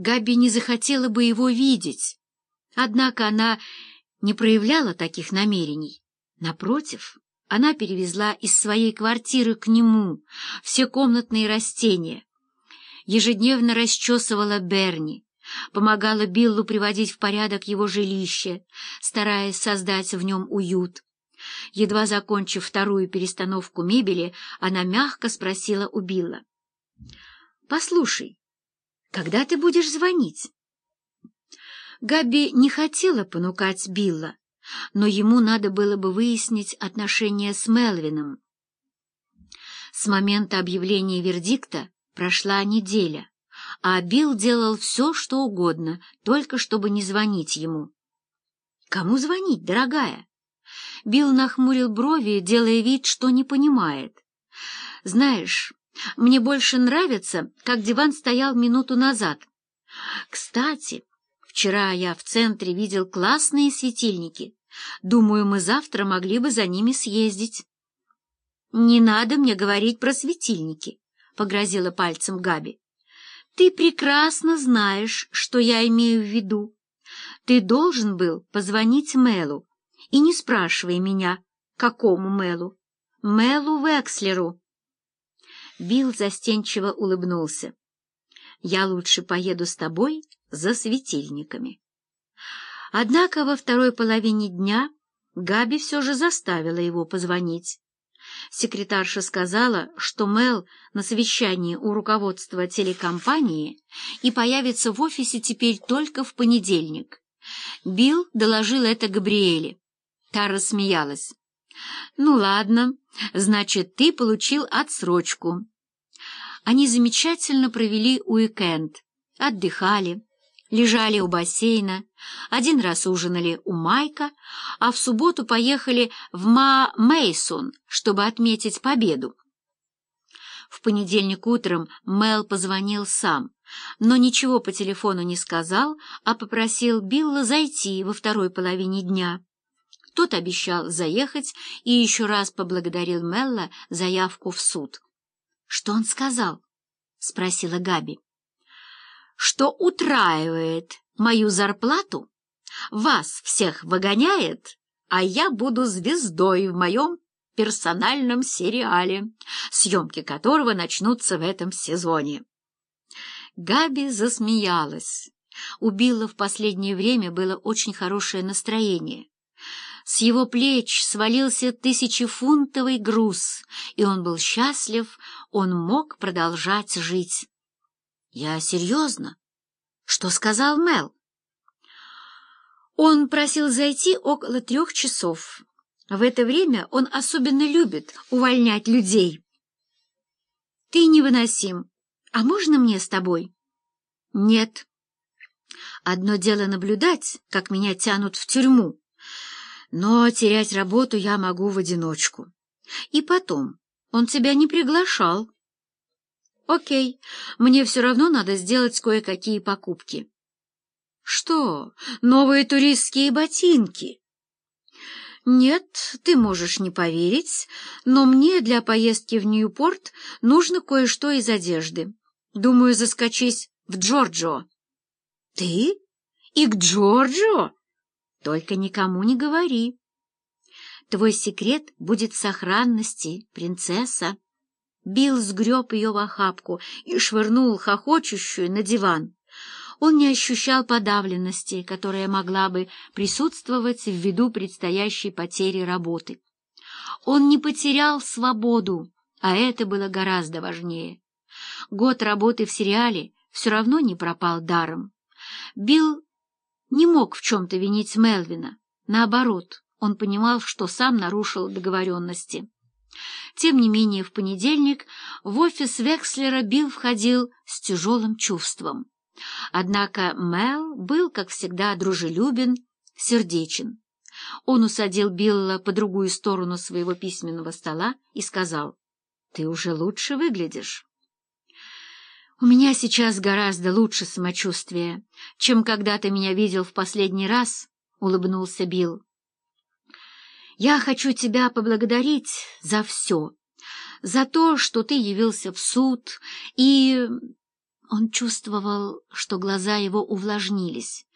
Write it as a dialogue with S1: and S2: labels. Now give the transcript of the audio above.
S1: Габи не захотела бы его видеть. Однако она не проявляла таких намерений. Напротив, она перевезла из своей квартиры к нему все комнатные растения, ежедневно расчесывала Берни, помогала Биллу приводить в порядок его жилище, стараясь создать в нем уют. Едва закончив вторую перестановку мебели, она мягко спросила у Билла. — Послушай, когда ты будешь звонить? Габи не хотела понукать Билла, но ему надо было бы выяснить отношения с Мелвином. С момента объявления вердикта прошла неделя, а Билл делал все, что угодно, только чтобы не звонить ему. «Кому звонить, дорогая?» Билл нахмурил брови, делая вид, что не понимает. «Знаешь, мне больше нравится, как диван стоял минуту назад. Кстати, вчера я в центре видел классные светильники. Думаю, мы завтра могли бы за ними съездить». «Не надо мне говорить про светильники», — погрозила пальцем Габи. «Ты прекрасно знаешь, что я имею в виду. Ты должен был позвонить Мелу, и не спрашивай меня, какому Мелу. Мелу Векслеру». Билл застенчиво улыбнулся. «Я лучше поеду с тобой за светильниками». Однако во второй половине дня Габи все же заставила его позвонить. Секретарша сказала, что Мел на совещании у руководства телекомпании и появится в офисе теперь только в понедельник. Билл доложил это Габриэле. Та рассмеялась. «Ну ладно, значит, ты получил отсрочку». Они замечательно провели уикенд, отдыхали, лежали у бассейна, один раз ужинали у Майка, а в субботу поехали в Ма Мейсон, чтобы отметить победу. В понедельник утром Мел позвонил сам, но ничего по телефону не сказал, а попросил Билла зайти во второй половине дня. Тот обещал заехать и еще раз поблагодарил Мелла за явку в суд. — Что он сказал? — спросила Габи что утраивает мою зарплату, вас всех выгоняет, а я буду звездой в моем персональном сериале, съемки которого начнутся в этом сезоне. Габи засмеялась. У Билла в последнее время было очень хорошее настроение. С его плеч свалился тысячефунтовый груз, и он был счастлив, он мог продолжать жить. Я серьезно? Что сказал Мел? Он просил зайти около трех часов. В это время он особенно любит увольнять людей. Ты невыносим. А можно мне с тобой? Нет. Одно дело наблюдать, как меня тянут в тюрьму, но терять работу я могу в одиночку. И потом, он тебя не приглашал. «Окей, мне все равно надо сделать кое-какие покупки». «Что, новые туристские ботинки?» «Нет, ты можешь не поверить, но мне для поездки в Ньюпорт нужно кое-что из одежды. Думаю, заскочись в Джорджо». «Ты? И к Джорджо?» «Только никому не говори. Твой секрет будет в сохранности, принцесса». Билл сгреб ее в охапку и швырнул хохочущую на диван. Он не ощущал подавленности, которая могла бы присутствовать ввиду предстоящей потери работы. Он не потерял свободу, а это было гораздо важнее. Год работы в сериале все равно не пропал даром. Билл не мог в чем-то винить Мелвина. Наоборот, он понимал, что сам нарушил договоренности. Тем не менее, в понедельник в офис Векслера Билл входил с тяжелым чувством. Однако Мел был, как всегда, дружелюбен, сердечен. Он усадил Билла по другую сторону своего письменного стола и сказал, «Ты уже лучше выглядишь». «У меня сейчас гораздо лучше самочувствие, чем когда ты меня видел в последний раз», — улыбнулся Билл. Я хочу тебя поблагодарить за все, за то, что ты явился в суд, и... Он чувствовал, что глаза его увлажнились,